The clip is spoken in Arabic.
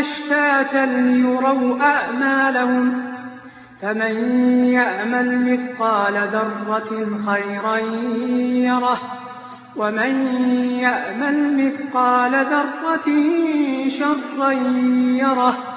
أشتاتا ليروا أعمالهم فمن يعمل مثقال ذرة خيرا يره ومن يعمل مثقال ذرة شرا يره